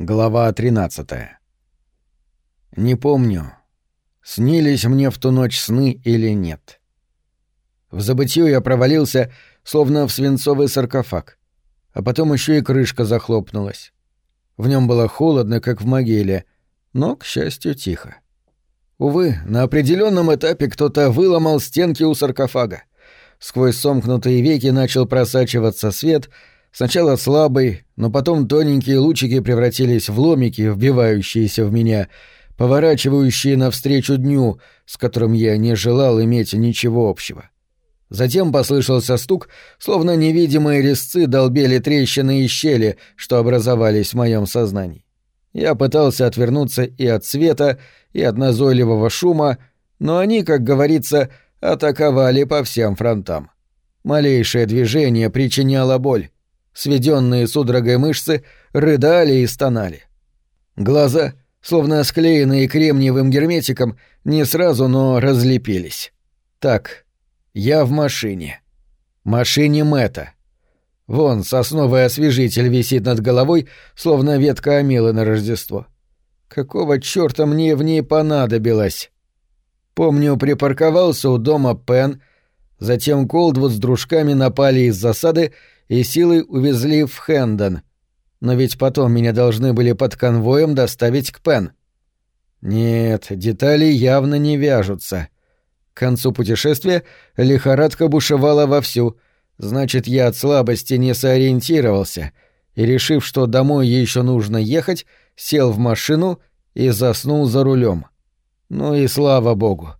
Глава 13. Не помню, снились мне в ту ночь сны или нет. В забытью я провалился, словно в свинцовый саркофаг, а потом еще и крышка захлопнулась. В нем было холодно, как в могиле, но, к счастью, тихо. Увы, на определенном этапе кто-то выломал стенки у саркофага. Сквозь сомкнутые веки начал просачиваться свет — Сначала слабый, но потом тоненькие лучики превратились в ломики, вбивающиеся в меня, поворачивающие навстречу дню, с которым я не желал иметь ничего общего. Затем послышался стук, словно невидимые резцы долбели трещины и щели, что образовались в моем сознании. Я пытался отвернуться и от света, и от назойливого шума, но они, как говорится, атаковали по всем фронтам. Малейшее движение причиняло боль сведенные судорогой мышцы, рыдали и стонали. Глаза, словно склеенные кремниевым герметиком, не сразу, но разлепились. Так, я в машине. Машине Мэта. Вон сосновый освежитель висит над головой, словно ветка омела на Рождество. Какого чёрта мне в ней понадобилось? Помню, припарковался у дома Пен, затем Колдвуд с дружками напали из засады и силой увезли в Хэндон. Но ведь потом меня должны были под конвоем доставить к Пен. Нет, детали явно не вяжутся. К концу путешествия лихорадка бушевала вовсю, значит, я от слабости не сориентировался, и, решив, что домой еще нужно ехать, сел в машину и заснул за рулем. Ну и слава богу.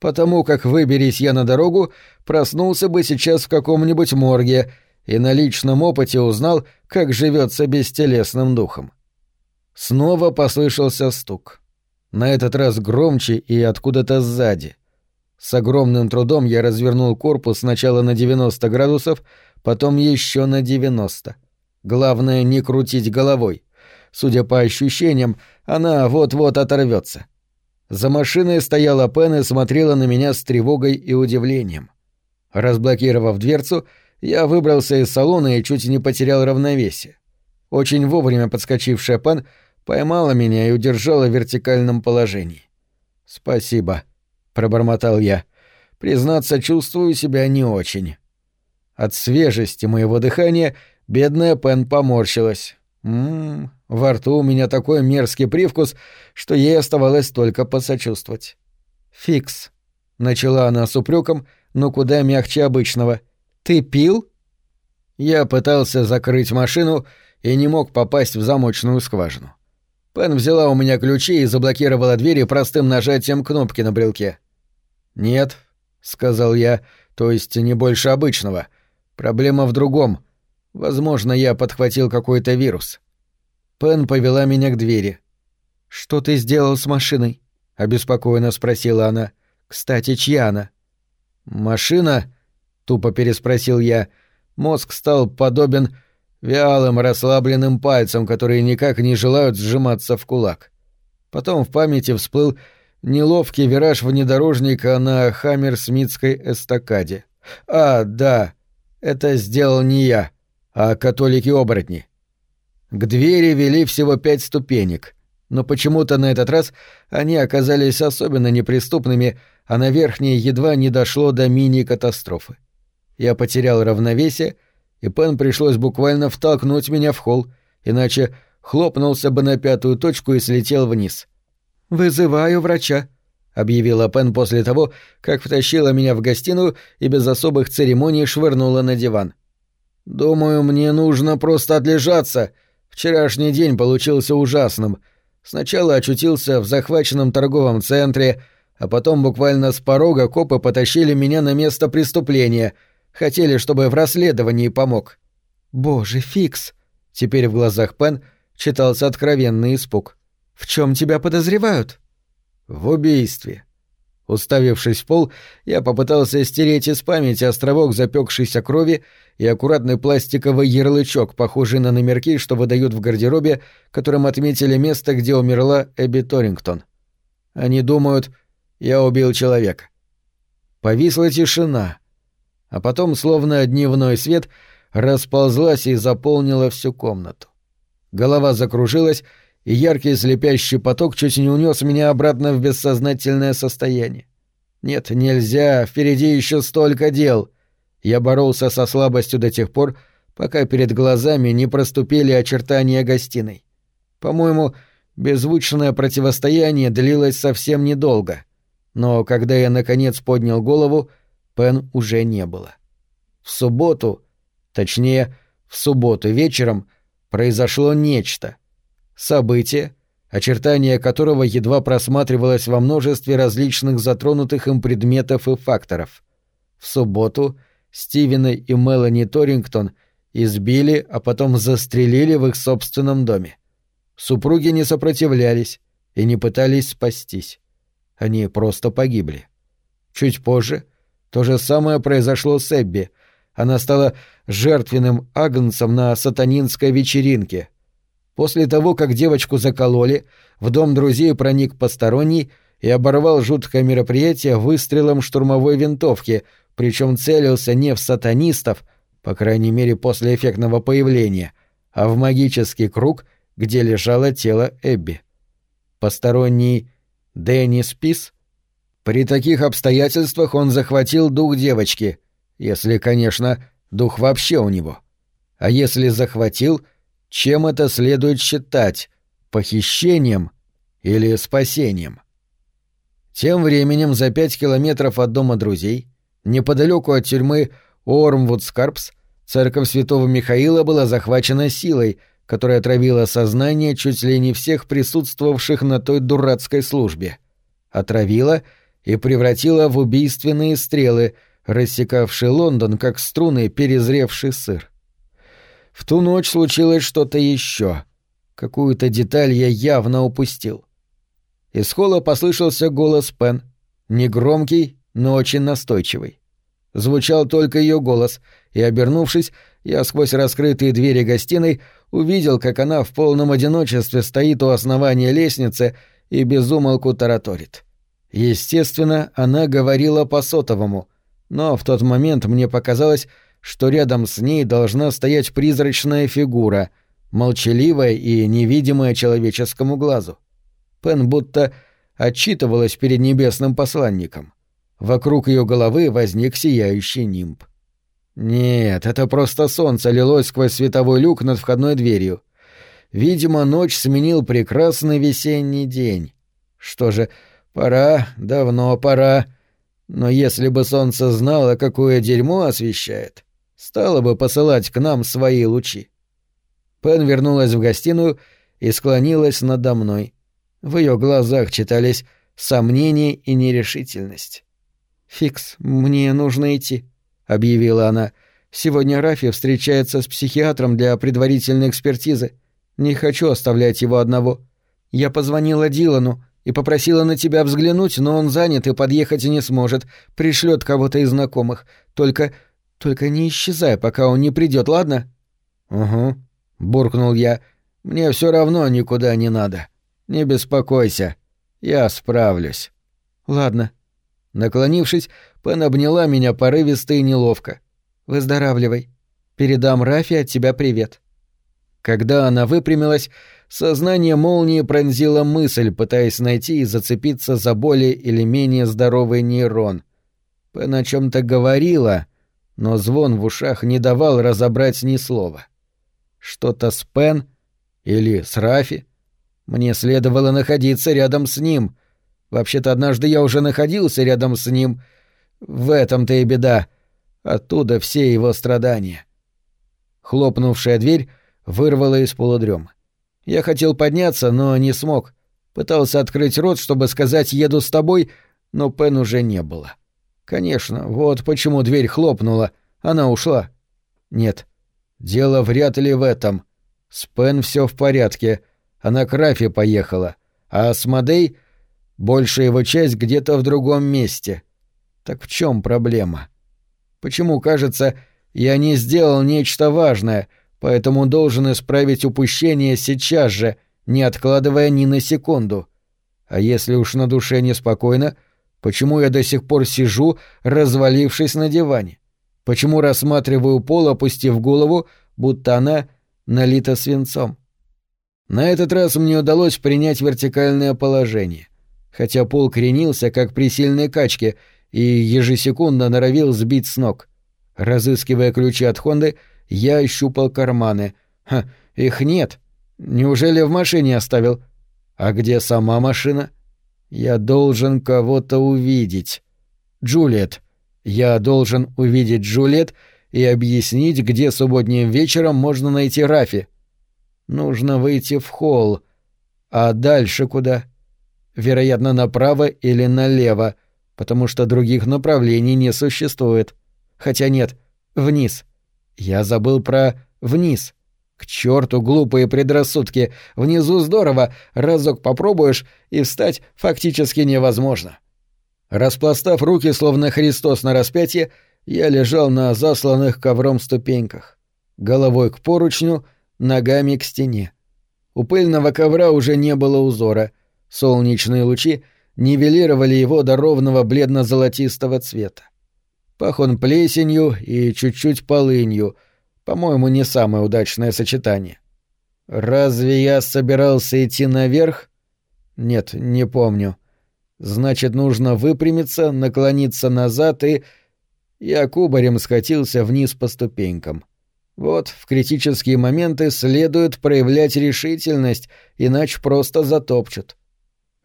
Потому как выберись я на дорогу, проснулся бы сейчас в каком-нибудь морге — и на личном опыте узнал, как живется бестелесным духом. Снова послышался стук. На этот раз громче и откуда-то сзади. С огромным трудом я развернул корпус сначала на 90 градусов, потом еще на 90. Главное не крутить головой. Судя по ощущениям, она вот-вот оторвется. За машиной стояла Пен и смотрела на меня с тревогой и удивлением. Разблокировав дверцу, я выбрался из салона и чуть не потерял равновесие. Очень вовремя подскочившая пан поймала меня и удержала в вертикальном положении. «Спасибо», — пробормотал я. «Признаться, чувствую себя не очень». От свежести моего дыхания бедная Пен поморщилась. Ммм, во рту у меня такой мерзкий привкус, что ей оставалось только посочувствовать. «Фикс», — начала она с упреком, но куда мягче обычного — «Ты пил?» Я пытался закрыть машину и не мог попасть в замочную скважину. Пен взяла у меня ключи и заблокировала двери простым нажатием кнопки на брелке. «Нет», — сказал я, — «то есть не больше обычного. Проблема в другом. Возможно, я подхватил какой-то вирус». Пен повела меня к двери. «Что ты сделал с машиной?» — обеспокоенно спросила она. «Кстати, чья она?» «Машина...» тупо переспросил я. Мозг стал подобен вялым расслабленным пальцам, которые никак не желают сжиматься в кулак. Потом в памяти всплыл неловкий вираж внедорожника на Хаммерсмитской эстакаде. А, да, это сделал не я, а католики-оборотни. К двери вели всего пять ступенек, но почему-то на этот раз они оказались особенно неприступными, а на верхней едва не дошло до мини-катастрофы. Я потерял равновесие, и Пен пришлось буквально втолкнуть меня в холл, иначе хлопнулся бы на пятую точку и слетел вниз. «Вызываю врача», — объявила Пен после того, как втащила меня в гостиную и без особых церемоний швырнула на диван. «Думаю, мне нужно просто отлежаться. Вчерашний день получился ужасным. Сначала очутился в захваченном торговом центре, а потом буквально с порога копы потащили меня на место преступления — Хотели, чтобы в расследовании помог. Боже, Фикс! Теперь в глазах Пен читался откровенный испуг. В чем тебя подозревают? В убийстве. Уставившись в пол, я попытался стереть из памяти островок запекшейся крови и аккуратный пластиковый ярлычок, похожий на номерки, что выдают в гардеробе, которым отметили место, где умерла Эбби Торингтон. Они думают, я убил человека. Повисла тишина, а потом, словно дневной свет, расползлась и заполнила всю комнату. Голова закружилась, и яркий слепящий поток чуть не унес меня обратно в бессознательное состояние. Нет, нельзя, впереди еще столько дел. Я боролся со слабостью до тех пор, пока перед глазами не проступили очертания гостиной. По-моему, беззвучное противостояние длилось совсем недолго. Но когда я наконец поднял голову, Пен уже не было. В субботу, точнее, в субботу вечером, произошло нечто. Событие, очертание которого едва просматривалось во множестве различных затронутых им предметов и факторов. В субботу Стивена и Мелани Торингтон избили, а потом застрелили в их собственном доме. Супруги не сопротивлялись и не пытались спастись. Они просто погибли. Чуть позже то же самое произошло с Эбби. Она стала жертвенным агнцем на сатанинской вечеринке. После того, как девочку закололи, в дом друзей проник посторонний и оборвал жуткое мероприятие выстрелом штурмовой винтовки, причем целился не в сатанистов, по крайней мере после эффектного появления, а в магический круг, где лежало тело Эбби. Посторонний Дэнни Спис? При таких обстоятельствах он захватил дух девочки, если, конечно, дух вообще у него. А если захватил, чем это следует считать? Похищением или спасением? Тем временем за пять километров от дома друзей Неподалеку от тюрьмы Уормвуд-Скрабс церковь святого Михаила была захвачена силой, которая отравила сознание чуть ли не всех присутствовавших на той дурацкой службе. Отравила и превратила в убийственные стрелы, рассекавшие Лондон, как струны перезревший сыр. В ту ночь случилось что-то еще. Какую-то деталь я явно упустил. Из холла послышался голос Пен, негромкий но очень настойчивый. Звучал только ее голос, и, обернувшись, я сквозь раскрытые двери гостиной увидел, как она в полном одиночестве стоит у основания лестницы и безумолку тараторит. Естественно, она говорила по сотовому, но в тот момент мне показалось, что рядом с ней должна стоять призрачная фигура, молчаливая и невидимая человеческому глазу. Пен будто отчитывалась перед небесным посланником. Вокруг ее головы возник сияющий нимб. Нет, это просто солнце лилось сквозь световой люк над входной дверью. Видимо, ночь сменил прекрасный весенний день. Что же, пора, давно пора. Но если бы солнце знало, какое дерьмо освещает, стало бы посылать к нам свои лучи. Пен вернулась в гостиную и склонилась надо мной. В ее глазах читались сомнение и нерешительность. «Фикс, мне нужно идти», — объявила она. «Сегодня Рафи встречается с психиатром для предварительной экспертизы. Не хочу оставлять его одного. Я позвонила Дилану и попросила на тебя взглянуть, но он занят и подъехать не сможет. Пришлет кого-то из знакомых. Только... только не исчезай, пока он не придет, ладно?» «Угу», — буркнул я. «Мне все равно никуда не надо. Не беспокойся. Я справлюсь». «Ладно», Наклонившись, Пен обняла меня порывисто и неловко. «Выздоравливай. Передам Рафи от тебя привет». Когда она выпрямилась, сознание молнии пронзила мысль, пытаясь найти и зацепиться за более или менее здоровый нейрон. Пен о чем то говорила, но звон в ушах не давал разобрать ни слова. Что-то с Пен или с Рафи? Мне следовало находиться рядом с ним — Вообще-то однажды я уже находился рядом с ним. В этом-то и беда. Оттуда все его страдания. Хлопнувшая дверь вырвала из полудрема. Я хотел подняться, но не смог. Пытался открыть рот, чтобы сказать «еду с тобой», но Пен уже не было. Конечно, вот почему дверь хлопнула. Она ушла. Нет, дело вряд ли в этом. С Пен все в порядке. Она к Рафе поехала. А с Мадей Большая его часть где-то в другом месте. Так в чем проблема? Почему, кажется, я не сделал нечто важное, поэтому должен исправить упущение сейчас же, не откладывая ни на секунду? А если уж на душе неспокойно, почему я до сих пор сижу, развалившись на диване? Почему рассматриваю пол, опустив голову, будто она налита свинцом? На этот раз мне удалось принять вертикальное положение, хотя пол кренился, как при сильной качке, и ежесекундно норовил сбить с ног. Разыскивая ключи от Хонды, я ощупал карманы. Ха, их нет. Неужели в машине оставил? А где сама машина? Я должен кого-то увидеть. Джульет. Я должен увидеть Джульет и объяснить, где субботним вечером можно найти Рафи. Нужно выйти в холл. А дальше куда? Вероятно, направо или налево, потому что других направлений не существует. Хотя нет, вниз. Я забыл про «вниз». К черту глупые предрассудки. Внизу здорово, разок попробуешь, и встать фактически невозможно. Распластав руки, словно Христос на распятие, я лежал на засланных ковром ступеньках. Головой к поручню, ногами к стене. У пыльного ковра уже не было узора. Солнечные лучи нивелировали его до ровного бледно-золотистого цвета. Пах он плесенью и чуть-чуть полынью, по-моему, не самое удачное сочетание. Разве я собирался идти наверх? Нет, не помню. Значит, нужно выпрямиться, наклониться назад и... Я кубарем скатился вниз по ступенькам. Вот, в критические моменты следует проявлять решительность, иначе просто затопчут.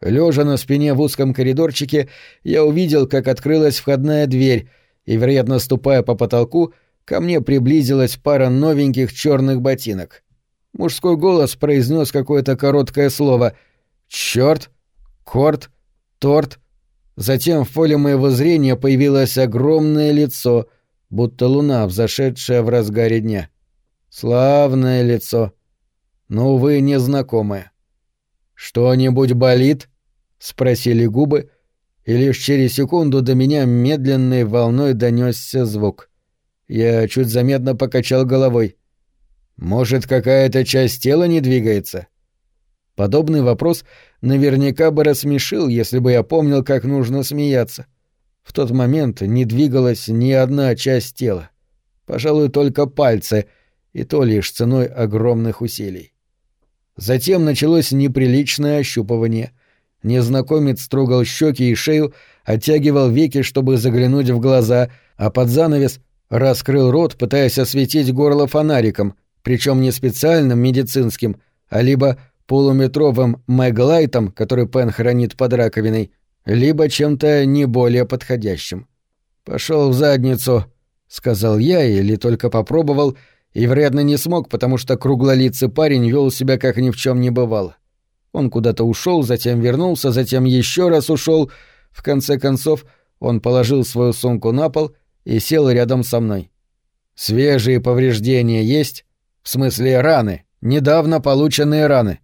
Лежа на спине в узком коридорчике, я увидел, как открылась входная дверь, и, вероятно, ступая по потолку, ко мне приблизилась пара новеньких черных ботинок. Мужской голос произнес какое-то короткое слово «Черт», «Корт», «Торт». Затем в поле моего зрения появилось огромное лицо, будто луна, взошедшая в разгаре дня. Славное лицо, но, увы, незнакомое. «Что-нибудь болит?» — спросили губы, и лишь через секунду до меня медленной волной донесся звук. Я чуть заметно покачал головой. «Может, какая-то часть тела не двигается?» Подобный вопрос наверняка бы рассмешил, если бы я помнил, как нужно смеяться. В тот момент не двигалась ни одна часть тела. Пожалуй, только пальцы, и то лишь ценой огромных усилий. Затем началось неприличное ощупывание. Незнакомец трогал щеки и шею, оттягивал веки, чтобы заглянуть в глаза, а под занавес раскрыл рот, пытаясь осветить горло фонариком, причем не специальным медицинским, а либо полуметровым мэглайтом, который Пен хранит под раковиной, либо чем-то не более подходящим. Пошел в задницу», — сказал я или только попробовал, и, вероятно, не смог, потому что круглолицый парень вел себя как ни в чем не бывало. Он куда-то ушел, затем вернулся, затем еще раз ушел. В конце концов, он положил свою сумку на пол и сел рядом со мной. «Свежие повреждения есть? В смысле раны, недавно полученные раны».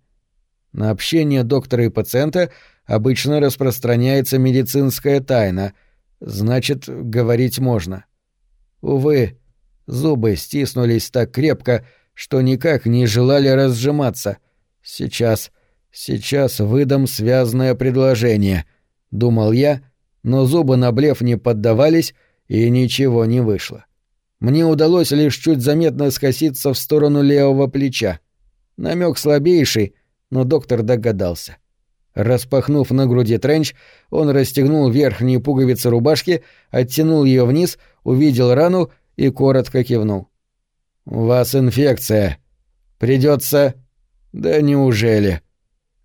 На общение доктора и пациента обычно распространяется медицинская тайна, значит, говорить можно. Увы, зубы стиснулись так крепко, что никак не желали разжиматься. Сейчас, сейчас выдам связное предложение, — думал я, но зубы на блеф не поддавались, и ничего не вышло. Мне удалось лишь чуть заметно скоситься в сторону левого плеча. Намек слабейший, но доктор догадался. Распахнув на груди тренч, он расстегнул верхние пуговицы рубашки, оттянул ее вниз, увидел рану и коротко кивнул. «У вас инфекция. Придется...» «Да неужели?»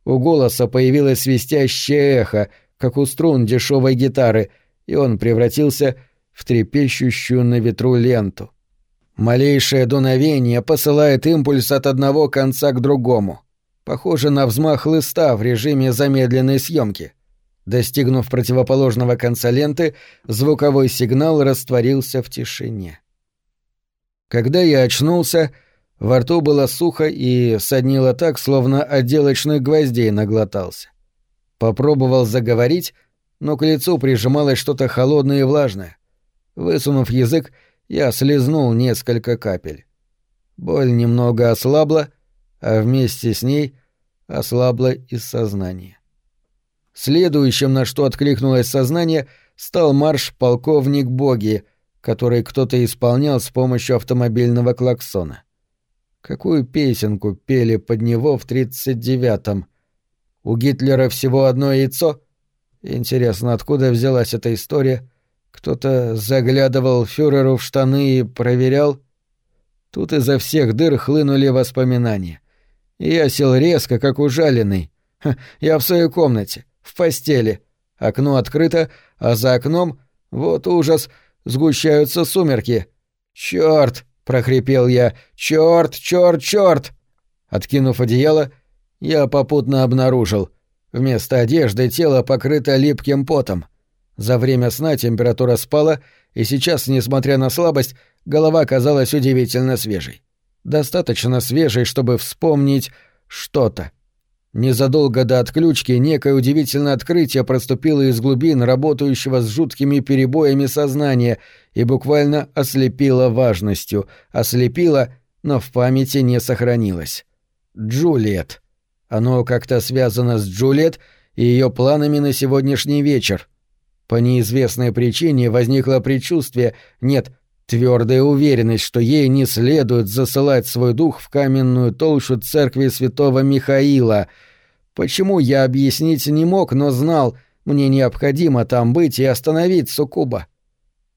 У голоса появилось свистящее эхо, как у струн дешевой гитары, и он превратился в трепещущую на ветру ленту. Малейшее дуновение посылает импульс от одного конца к другому. Похоже на взмах хлыста в режиме замедленной съемки. Достигнув противоположного конца ленты, звуковой сигнал растворился в тишине. Когда я очнулся, во рту было сухо и соднило так, словно отделочных гвоздей наглотался. Попробовал заговорить, но к лицу прижималось что-то холодное и влажное. Высунув язык, я слезнул несколько капель. Боль немного ослабла, а вместе с ней ослабло и сознание. Следующим, на что откликнулось сознание, стал марш «Полковник Боги», который кто-то исполнял с помощью автомобильного клаксона. Какую песенку пели под него в тридцать девятом? У Гитлера всего одно яйцо? Интересно, откуда взялась эта история? Кто-то заглядывал фюреру в штаны и проверял? Тут изо всех дыр хлынули воспоминания. И я сел резко, как ужаленный. Ха, я в своей комнате, в постели. Окно открыто, а за окном, вот ужас, сгущаются сумерки. «Чёрт!» — прохрипел я. «Чёрт, чёрт, чёрт!» Откинув одеяло, я попутно обнаружил. Вместо одежды тело покрыто липким потом. За время сна температура спала, и сейчас, несмотря на слабость, голова казалась удивительно свежей. Достаточно свежей, чтобы вспомнить что-то. Незадолго до отключки некое удивительное открытие проступило из глубин работающего с жуткими перебоями сознания и буквально ослепило важностью. Ослепило, но в памяти не сохранилось. Джулиет. Оно как-то связано с Джулиет и ее планами на сегодняшний вечер. По неизвестной причине возникло предчувствие, нет, твердая уверенность, что ей не следует засылать свой дух в каменную толщу церкви святого Михаила. Почему я объяснить не мог, но знал, мне необходимо там быть и остановить Сукуба.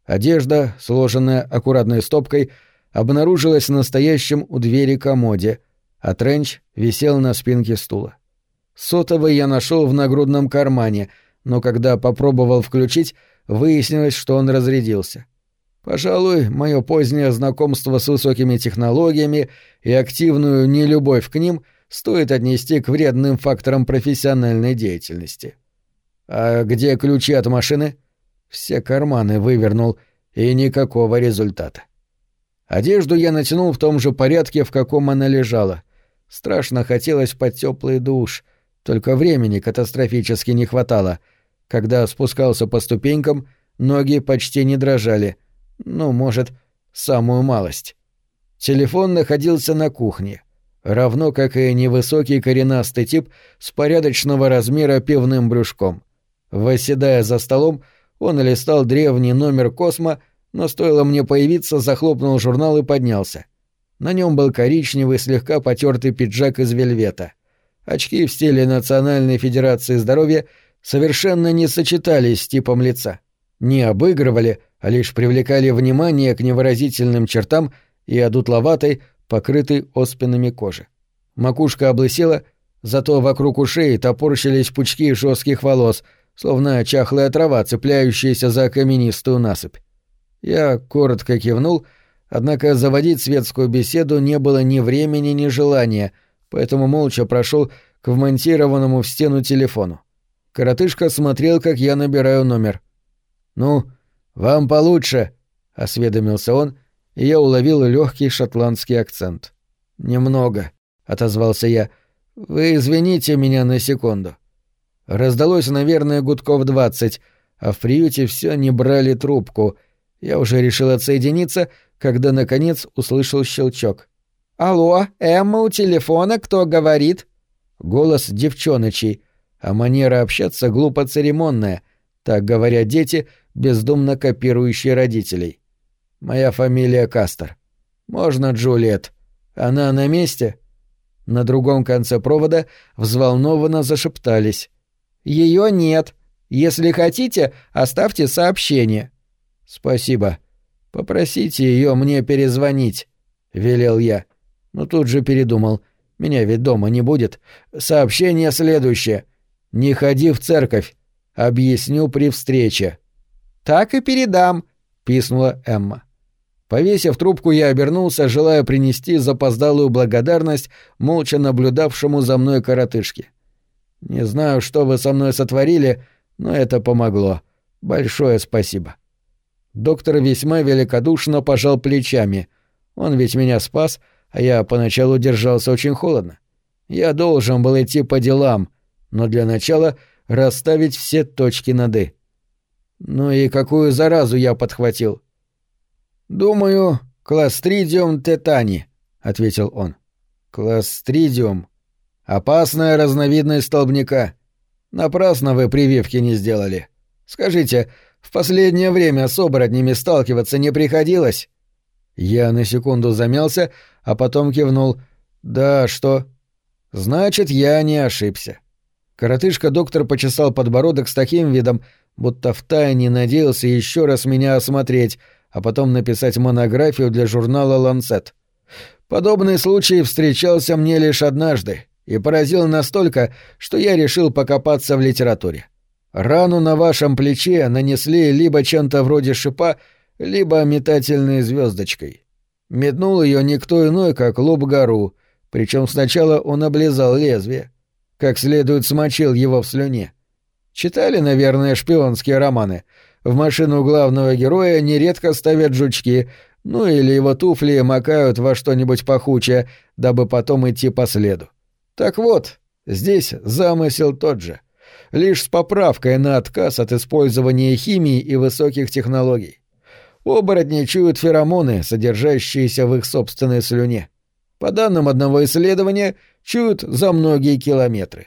Одежда, сложенная аккуратной стопкой, обнаружилась настоящем у двери комоде, а тренч висел на спинке стула. Сотовый я нашел в нагрудном кармане — но когда попробовал включить, выяснилось, что он разрядился. Пожалуй, мое позднее знакомство с высокими технологиями и активную нелюбовь к ним стоит отнести к вредным факторам профессиональной деятельности. А где ключи от машины? Все карманы вывернул, и никакого результата. Одежду я натянул в том же порядке, в каком она лежала. Страшно хотелось под теплый душ, только времени катастрофически не хватало — когда спускался по ступенькам, ноги почти не дрожали. Ну, может, самую малость. Телефон находился на кухне, равно как и невысокий коренастый тип с порядочного размера пивным брюшком. Восседая за столом, он листал древний номер «Космо», но стоило мне появиться, захлопнул журнал и поднялся. На нем был коричневый, слегка потертый пиджак из вельвета. Очки в стиле Национальной Федерации Здоровья — совершенно не сочетались с типом лица, не обыгрывали, а лишь привлекали внимание к невыразительным чертам и одутловатой, покрытой оспинами кожи. Макушка облысела, зато вокруг ушей топорщились пучки жестких волос, словно чахлая трава, цепляющаяся за каменистую насыпь. Я коротко кивнул, однако заводить светскую беседу не было ни времени, ни желания, поэтому молча прошел к вмонтированному в стену телефону. Коротышка смотрел, как я набираю номер. «Ну, вам получше», — осведомился он, и я уловил легкий шотландский акцент. «Немного», — отозвался я. «Вы извините меня на секунду». Раздалось, наверное, гудков двадцать, а в приюте все не брали трубку. Я уже решил отсоединиться, когда, наконец, услышал щелчок. «Алло, Эмма у телефона, кто говорит?» Голос девчоночий, а манера общаться глупо церемонная, так говорят дети, бездумно копирующие родителей. Моя фамилия Кастер. Можно Джульет. Она на месте? На другом конце провода взволнованно зашептались. Ее нет. Если хотите, оставьте сообщение. Спасибо. Попросите ее мне перезвонить, велел я. Но тут же передумал. Меня ведь дома не будет. Сообщение следующее. «Не ходи в церковь. Объясню при встрече». «Так и передам», — писнула Эмма. Повесив трубку, я обернулся, желая принести запоздалую благодарность молча наблюдавшему за мной коротышке. «Не знаю, что вы со мной сотворили, но это помогло. Большое спасибо». Доктор весьма великодушно пожал плечами. Он ведь меня спас, а я поначалу держался очень холодно. Я должен был идти по делам, но для начала расставить все точки над «и». Ну и какую заразу я подхватил? Думаю, кластридиум тетани, ответил он. Кластридиум опасная разновидность столбняка. Напрасно вы прививки не сделали. Скажите, в последнее время с оборотнями сталкиваться не приходилось? Я на секунду замялся, а потом кивнул. «Да, что?» «Значит, я не ошибся». Коротышка-доктор почесал подбородок с таким видом, будто втайне надеялся еще раз меня осмотреть, а потом написать монографию для журнала «Ланцет». Подобный случай встречался мне лишь однажды и поразил настолько, что я решил покопаться в литературе. Рану на вашем плече нанесли либо чем-то вроде шипа, либо метательной звездочкой. Метнул ее никто иной, как лоб-гору, причем сначала он облизал лезвие, как следует смочил его в слюне. Читали, наверное, шпионские романы. В машину главного героя нередко ставят жучки, ну или его туфли макают во что-нибудь пахучее, дабы потом идти по следу. Так вот, здесь замысел тот же лишь с поправкой на отказ от использования химии и высоких технологий. Оборотни чуют феромоны, содержащиеся в их собственной слюне. По данным одного исследования, чуют за многие километры.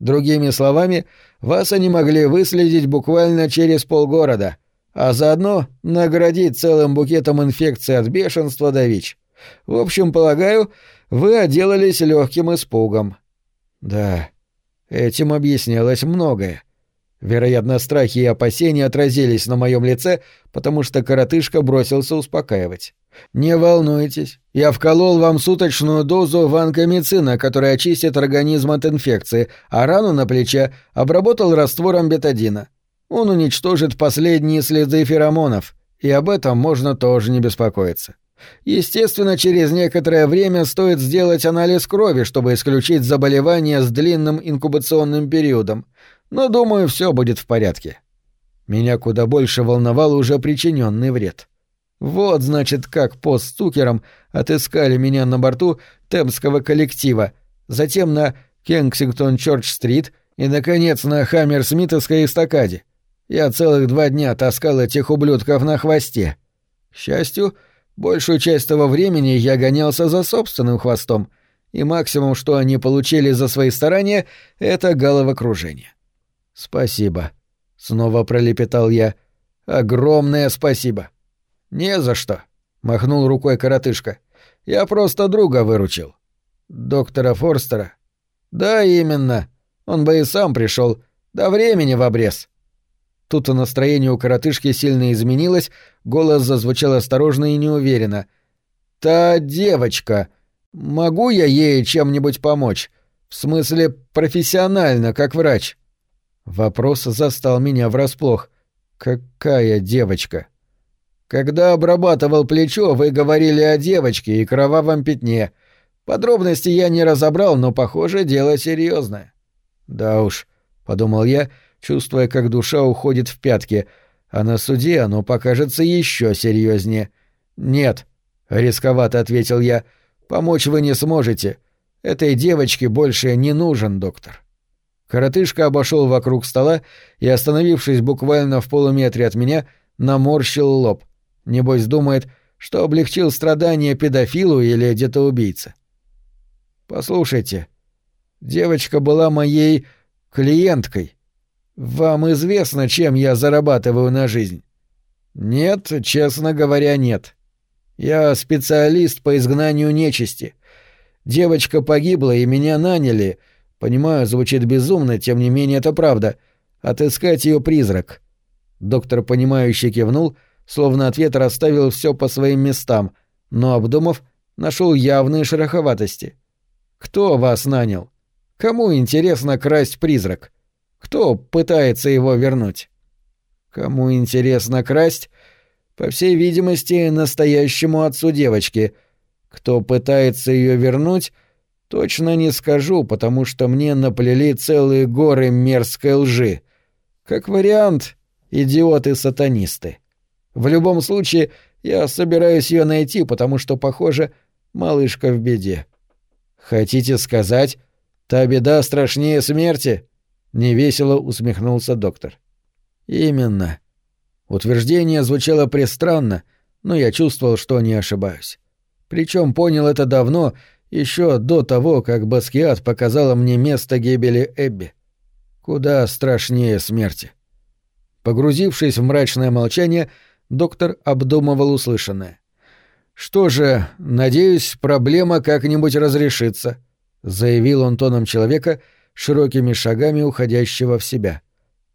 Другими словами, вас они могли выследить буквально через полгорода, а заодно наградить целым букетом инфекций от бешенства до ВИЧ. В общем, полагаю, вы отделались легким испугом. Да, Этим объяснялось многое. Вероятно, страхи и опасения отразились на моем лице, потому что коротышка бросился успокаивать. «Не волнуйтесь, я вколол вам суточную дозу ванкомицина, которая очистит организм от инфекции, а рану на плече обработал раствором бетадина. Он уничтожит последние следы феромонов, и об этом можно тоже не беспокоиться. Естественно, через некоторое время стоит сделать анализ крови, чтобы исключить заболевание с длинным инкубационным периодом, но, думаю, все будет в порядке. Меня куда больше волновал уже причиненный вред. Вот, значит, как пост с отыскали меня на борту темского коллектива, затем на Кенсингтон-Чорч-стрит и, наконец, на Хаммерсмитовской эстакаде. Я целых два дня таскал этих ублюдков на хвосте. К счастью, Большую часть того времени я гонялся за собственным хвостом, и максимум, что они получили за свои старания, — это головокружение. «Спасибо», — снова пролепетал я. «Огромное спасибо». «Не за что», — махнул рукой коротышка. «Я просто друга выручил». «Доктора Форстера?» «Да, именно. Он бы и сам пришел. До времени в обрез». Тут настроение у коротышки сильно изменилось, голос зазвучал осторожно и неуверенно. «Та девочка. Могу я ей чем-нибудь помочь? В смысле, профессионально, как врач?» Вопрос застал меня врасплох. «Какая девочка?» «Когда обрабатывал плечо, вы говорили о девочке и кровавом пятне. Подробности я не разобрал, но, похоже, дело серьезное. «Да уж», — подумал я, — чувствуя, как душа уходит в пятки, а на суде оно покажется еще серьезнее. «Нет», — рисковато ответил я, — «помочь вы не сможете. Этой девочке больше не нужен доктор». Коротышка обошел вокруг стола и, остановившись буквально в полуметре от меня, наморщил лоб. Небось думает, что облегчил страдания педофилу или где-то убийце. «Послушайте, девочка была моей клиенткой. «Вам известно, чем я зарабатываю на жизнь?» «Нет, честно говоря, нет. Я специалист по изгнанию нечисти. Девочка погибла, и меня наняли. Понимаю, звучит безумно, тем не менее это правда. Отыскать ее призрак». Доктор, понимающе кивнул, словно ответ расставил все по своим местам, но, обдумав, нашел явные шероховатости. «Кто вас нанял? Кому интересно красть призрак?» Кто пытается его вернуть? Кому интересно красть? По всей видимости, настоящему отцу девочки. Кто пытается ее вернуть, точно не скажу, потому что мне наплели целые горы мерзкой лжи. Как вариант, идиоты-сатанисты. В любом случае, я собираюсь ее найти, потому что, похоже, малышка в беде. Хотите сказать, та беда страшнее смерти? Невесело усмехнулся доктор. Именно. Утверждение звучало пристранно, но я чувствовал, что не ошибаюсь. Причем понял это давно, еще до того, как Баскиат показала мне место гибели Эбби. Куда страшнее смерти. Погрузившись в мрачное молчание, доктор обдумывал услышанное. «Что же, надеюсь, проблема как-нибудь разрешится», — заявил он тоном человека, широкими шагами уходящего в себя.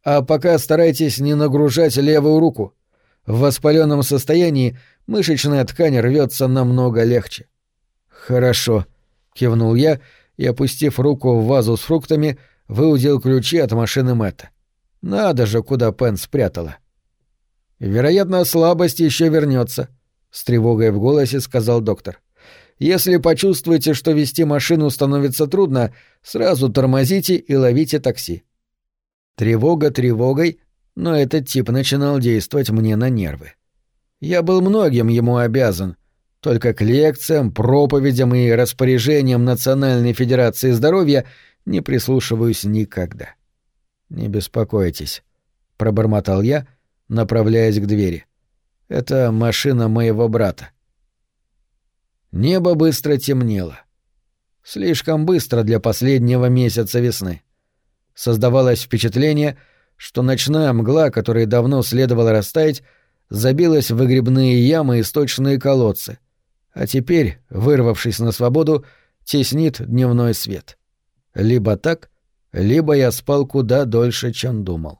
«А пока старайтесь не нагружать левую руку. В воспаленном состоянии мышечная ткань рвется намного легче». «Хорошо», — кивнул я и, опустив руку в вазу с фруктами, выудил ключи от машины Мэтта. «Надо же, куда Пен спрятала». «Вероятно, слабость еще вернется», — с тревогой в голосе сказал доктор. «Если почувствуете, что вести машину становится трудно, сразу тормозите и ловите такси». Тревога тревогой, но этот тип начинал действовать мне на нервы. Я был многим ему обязан, только к лекциям, проповедям и распоряжениям Национальной Федерации Здоровья не прислушиваюсь никогда. «Не беспокойтесь», — пробормотал я, направляясь к двери. «Это машина моего брата». Небо быстро темнело. Слишком быстро для последнего месяца весны. Создавалось впечатление, что ночная мгла, которой давно следовало растаять, забилась в выгребные ямы и сточные колодцы, а теперь, вырвавшись на свободу, теснит дневной свет. Либо так, либо я спал куда дольше, чем думал.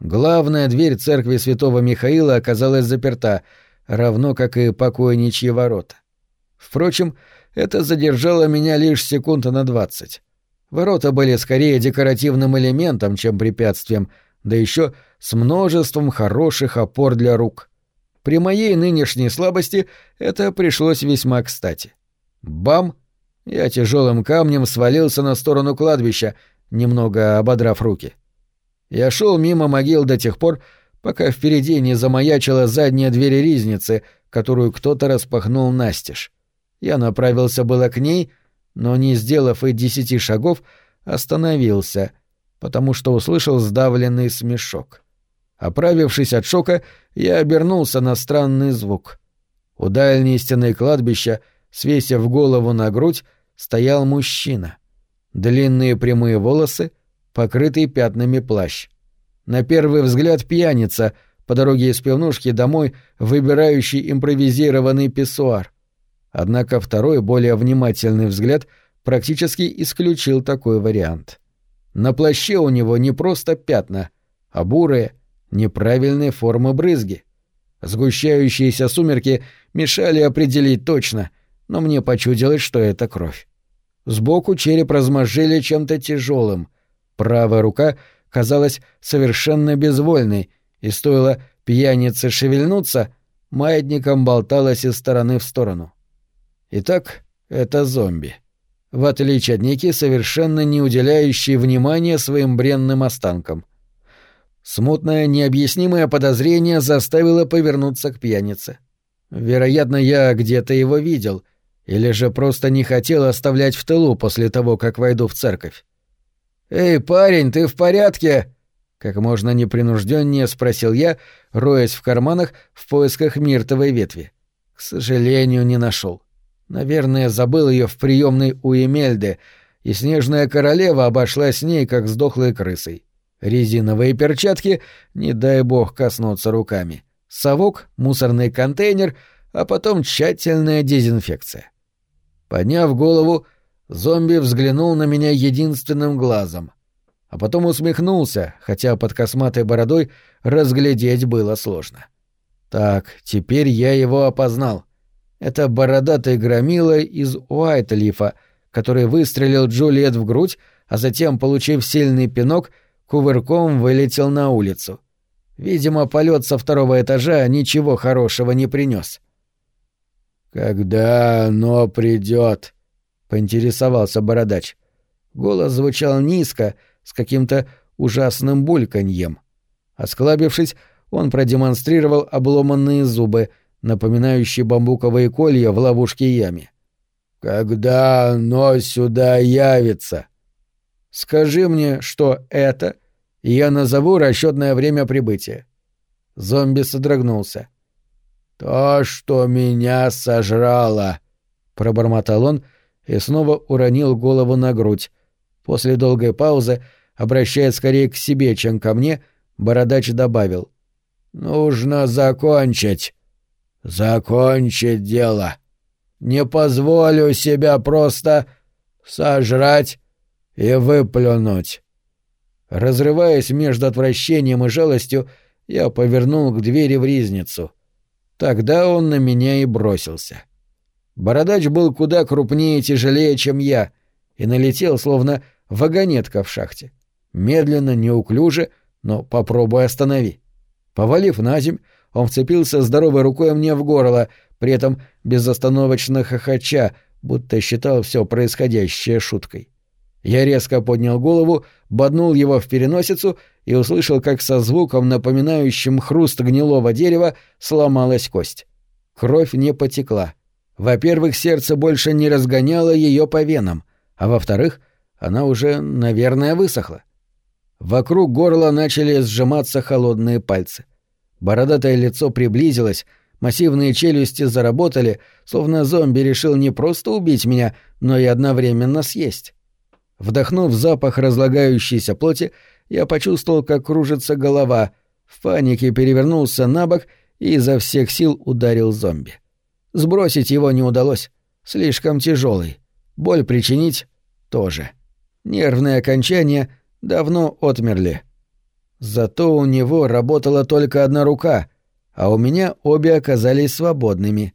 Главная дверь церкви святого Михаила оказалась заперта, равно как и покойничьи ворота. Впрочем, это задержало меня лишь секунд на двадцать. Ворота были скорее декоративным элементом, чем препятствием, да еще с множеством хороших опор для рук. При моей нынешней слабости это пришлось весьма кстати. Бам! Я тяжелым камнем свалился на сторону кладбища, немного ободрав руки. Я шел мимо могил до тех пор, пока впереди не замаячила задняя дверь ризницы, которую кто-то распахнул настежь. Я направился было к ней, но, не сделав и десяти шагов, остановился, потому что услышал сдавленный смешок. Оправившись от шока, я обернулся на странный звук. У дальней стены кладбища — свесив голову на грудь, стоял мужчина. Длинные прямые волосы, покрытый пятнами плащ. На первый взгляд пьяница, по дороге из пивнушки домой, выбирающий импровизированный писсуар. Однако второй, более внимательный взгляд практически исключил такой вариант. На плаще у него не просто пятна, а бурые, неправильной формы брызги. Сгущающиеся сумерки мешали определить точно — но мне почудилось, что это кровь. Сбоку череп размозжили чем-то тяжелым. Правая рука казалась совершенно безвольной, и стоило пьянице шевельнуться, маятником болталась из стороны в сторону. Итак, это зомби. В отличие от Ники, совершенно не уделяющий внимания своим бренным останкам. Смутное, необъяснимое подозрение заставило повернуться к пьянице. Вероятно, я где-то его видел — или же просто не хотел оставлять в тылу после того, как войду в церковь? «Эй, парень, ты в порядке?» Как можно непринужденнее спросил я, роясь в карманах в поисках миртовой ветви. К сожалению, не нашел. Наверное, забыл ее в приемной у Эмельды, и снежная королева обошлась с ней, как с дохлой крысой. Резиновые перчатки, не дай бог коснуться руками. Совок, мусорный контейнер, а потом тщательная дезинфекция. Подняв голову, зомби взглянул на меня единственным глазом, а потом усмехнулся, хотя под косматой бородой разглядеть было сложно. Так, теперь я его опознал. Это бородатый громила из Уайтлифа, который выстрелил Джульет в грудь, а затем, получив сильный пинок, кувырком вылетел на улицу. Видимо, полет со второго этажа ничего хорошего не принес. «Когда оно придет?» — поинтересовался бородач. Голос звучал низко, с каким-то ужасным бульканьем. Осклабившись, он продемонстрировал обломанные зубы, напоминающие бамбуковые колья в ловушке яме. «Когда оно сюда явится?» «Скажи мне, что это, и я назову расчетное время прибытия». Зомби содрогнулся. «То, что меня сожрало!» — пробормотал он и снова уронил голову на грудь. После долгой паузы, обращаясь скорее к себе, чем ко мне, бородач добавил. «Нужно закончить». закончить дело. Не позволю себя просто сожрать и выплюнуть. Разрываясь между отвращением и жалостью, я повернул к двери в ризницу. Тогда он на меня и бросился. Бородач был куда крупнее и тяжелее, чем я, и налетел, словно вагонетка в шахте. Медленно, неуклюже, но попробуй останови. Повалив на земь, он вцепился здоровой рукой мне в горло, при этом безостановочно хохоча, будто считал все происходящее шуткой. Я резко поднял голову, боднул его в переносицу и услышал, как со звуком, напоминающим хруст гнилого дерева, сломалась кость. Кровь не потекла. Во-первых, сердце больше не разгоняло ее по венам, а во-вторых, она уже, наверное, высохла. Вокруг горла начали сжиматься холодные пальцы. Бородатое лицо приблизилось, массивные челюсти заработали, словно зомби решил не просто убить меня, но и одновременно съесть. Вдохнув запах разлагающейся плоти, я почувствовал, как кружится голова, в панике перевернулся на бок и изо всех сил ударил зомби. Сбросить его не удалось. Слишком тяжелый. Боль причинить — тоже. Нервные окончания давно отмерли. Зато у него работала только одна рука, а у меня обе оказались свободными.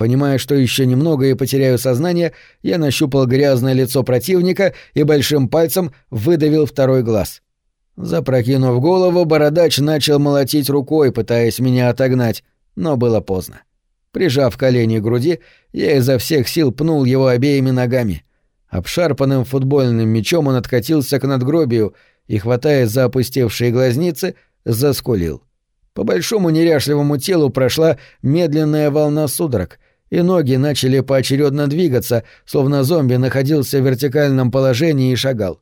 Понимая, что еще немного и потеряю сознание, я нащупал грязное лицо противника и большим пальцем выдавил второй глаз. Запрокинув голову, бородач начал молотить рукой, пытаясь меня отогнать, но было поздно. Прижав колени к груди, я изо всех сил пнул его обеими ногами. Обшарпанным футбольным мячом он откатился к надгробию и, хватаясь за опустевшие глазницы, заскулил. По большому неряшливому телу прошла медленная волна судорог — и ноги начали поочередно двигаться, словно зомби находился в вертикальном положении и шагал.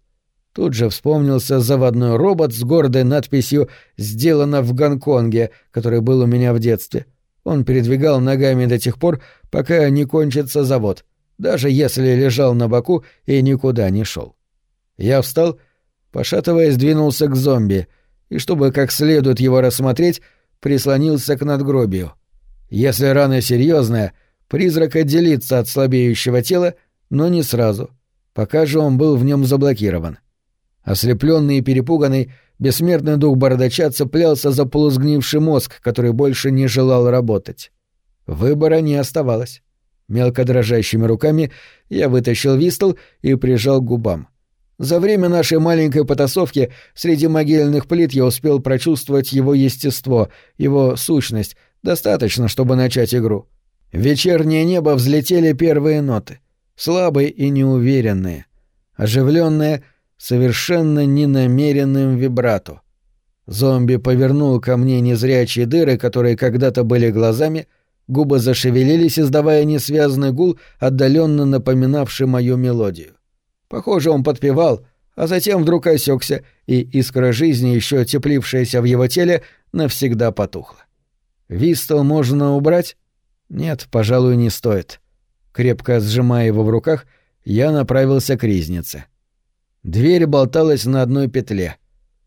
Тут же вспомнился заводной робот с гордой надписью «Сделано в Гонконге», который был у меня в детстве. Он передвигал ногами до тех пор, пока не кончится завод, даже если лежал на боку и никуда не шел. Я встал, пошатываясь, двинулся к зомби, и чтобы как следует его рассмотреть, прислонился к надгробию. Если рана серьезная, Призрак отделится от слабеющего тела, но не сразу, пока же он был в нем заблокирован. Ослепленный и перепуганный, бессмертный дух бородача цеплялся за полузгнивший мозг, который больше не желал работать. Выбора не оставалось. Мелко дрожащими руками я вытащил вистол и прижал к губам. За время нашей маленькой потасовки среди могильных плит я успел прочувствовать его естество, его сущность, достаточно, чтобы начать игру. В вечернее небо взлетели первые ноты, слабые и неуверенные, оживленные совершенно ненамеренным вибрато. Зомби повернул ко мне незрячие дыры, которые когда-то были глазами, губы зашевелились, издавая несвязный гул, отдаленно напоминавший мою мелодию. Похоже, он подпевал, а затем вдруг осекся, и искра жизни, еще теплившаяся в его теле, навсегда потухла. Вистол можно убрать? Нет, пожалуй, не стоит. Крепко сжимая его в руках, я направился к ризнице. Дверь болталась на одной петле.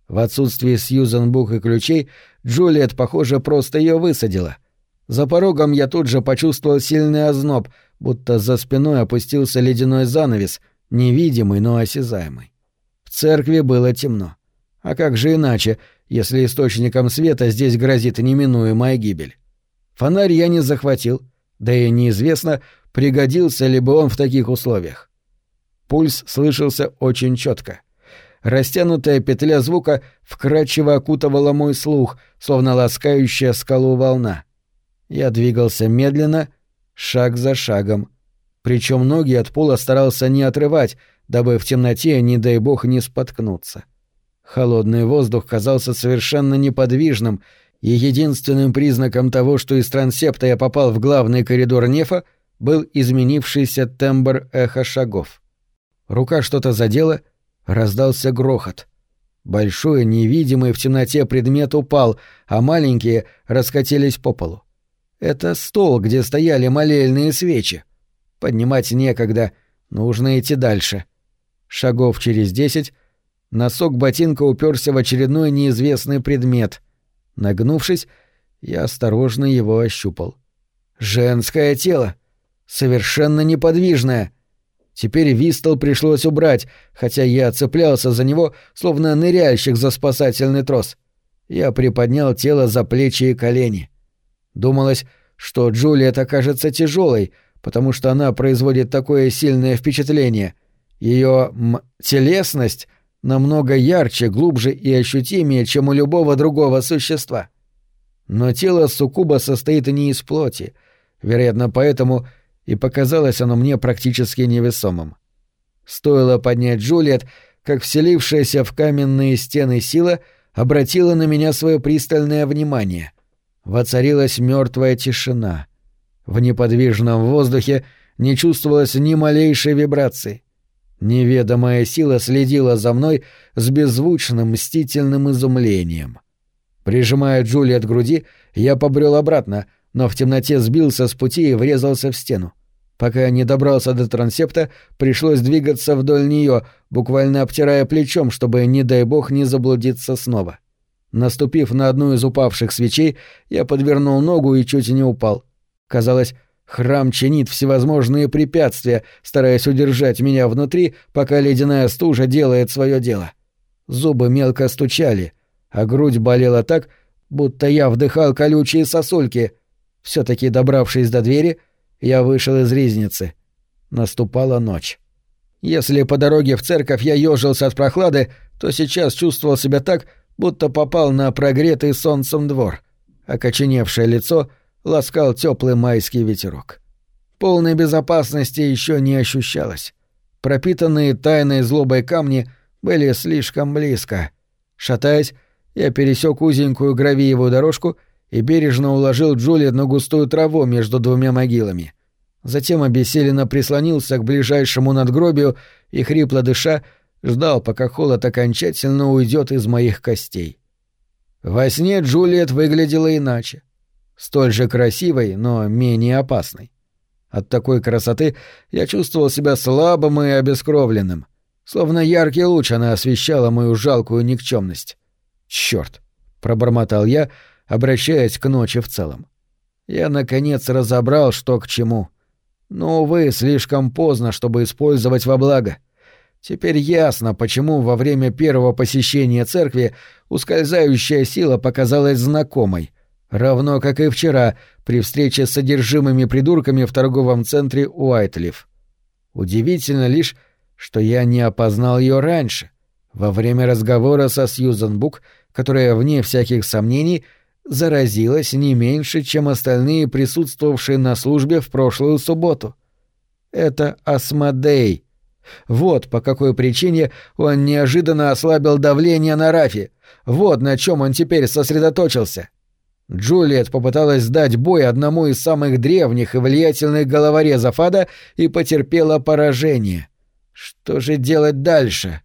В отсутствие Сьюзен Бух и ключей, Джулиет, похоже, просто ее высадила. За порогом я тут же почувствовал сильный озноб, будто за спиной опустился ледяной занавес, невидимый, но осязаемый. В церкви было темно. А как же иначе, если источником света здесь грозит неминуемая гибель? Фонарь я не захватил, да и неизвестно, пригодился ли бы он в таких условиях. Пульс слышался очень четко. Растянутая петля звука вкрадчиво окутывала мой слух, словно ласкающая скалу волна. Я двигался медленно, шаг за шагом. Причем ноги от пола старался не отрывать, дабы в темноте, не дай бог, не споткнуться. Холодный воздух казался совершенно неподвижным, и единственным признаком того, что из трансепта я попал в главный коридор Нефа, был изменившийся тембр эхо шагов. Рука что-то задела, раздался грохот. Большой, невидимый в темноте предмет упал, а маленькие раскатились по полу. Это стол, где стояли молельные свечи. Поднимать некогда, нужно идти дальше. Шагов через десять носок ботинка уперся в очередной неизвестный предмет — Нагнувшись, я осторожно его ощупал. Женское тело. Совершенно неподвижное. Теперь Вистл пришлось убрать, хотя я цеплялся за него, словно ныряльщик за спасательный трос. Я приподнял тело за плечи и колени. Думалось, что Джулиет окажется тяжелой, потому что она производит такое сильное впечатление. Ее телесность намного ярче, глубже и ощутимее, чем у любого другого существа. Но тело суккуба состоит не из плоти, вероятно, поэтому и показалось оно мне практически невесомым. Стоило поднять Джулиет, как вселившаяся в каменные стены сила обратила на меня свое пристальное внимание. Воцарилась мертвая тишина. В неподвижном воздухе не чувствовалось ни малейшей вибрации. Неведомая сила следила за мной с беззвучным мстительным изумлением. Прижимая Джулиет к груди, я побрел обратно, но в темноте сбился с пути и врезался в стену. Пока я не добрался до трансепта, пришлось двигаться вдоль нее, буквально обтирая плечом, чтобы, не дай бог, не заблудиться снова. Наступив на одну из упавших свечей, я подвернул ногу и чуть не упал. Казалось, Храм чинит всевозможные препятствия, стараясь удержать меня внутри, пока ледяная стужа делает свое дело. Зубы мелко стучали, а грудь болела так, будто я вдыхал колючие сосульки. Все-таки добравшись до двери, я вышел из ризницы. Наступала ночь. Если по дороге в церковь я ежился от прохлады, то сейчас чувствовал себя так, будто попал на прогретый солнцем двор. Окоченевшее лицо — ласкал теплый майский ветерок. Полной безопасности еще не ощущалось. Пропитанные тайной злобой камни были слишком близко. Шатаясь, я пересек узенькую гравиевую дорожку и бережно уложил Джулиет на густую траву между двумя могилами. Затем обессиленно прислонился к ближайшему надгробию и, хрипло дыша, ждал, пока холод окончательно уйдет из моих костей. Во сне Джулиет выглядела иначе столь же красивой, но менее опасной. От такой красоты я чувствовал себя слабым и обескровленным, словно яркий луч она освещала мою жалкую никчемность. Черт! пробормотал я, обращаясь к ночи в целом. Я, наконец, разобрал, что к чему. Но, увы, слишком поздно, чтобы использовать во благо. Теперь ясно, почему во время первого посещения церкви ускользающая сила показалась знакомой — Равно как и вчера при встрече с содержимыми придурками в торговом центре Уайтлиф. Удивительно лишь, что я не опознал ее раньше, во время разговора со Сьюзан Бук, которая, вне всяких сомнений, заразилась не меньше, чем остальные присутствовавшие на службе в прошлую субботу. Это Асмодей. Вот по какой причине он неожиданно ослабил давление на Рафи. Вот на чем он теперь сосредоточился. — Джулиет попыталась сдать бой одному из самых древних и влиятельных головорезов ада и потерпела поражение. Что же делать дальше?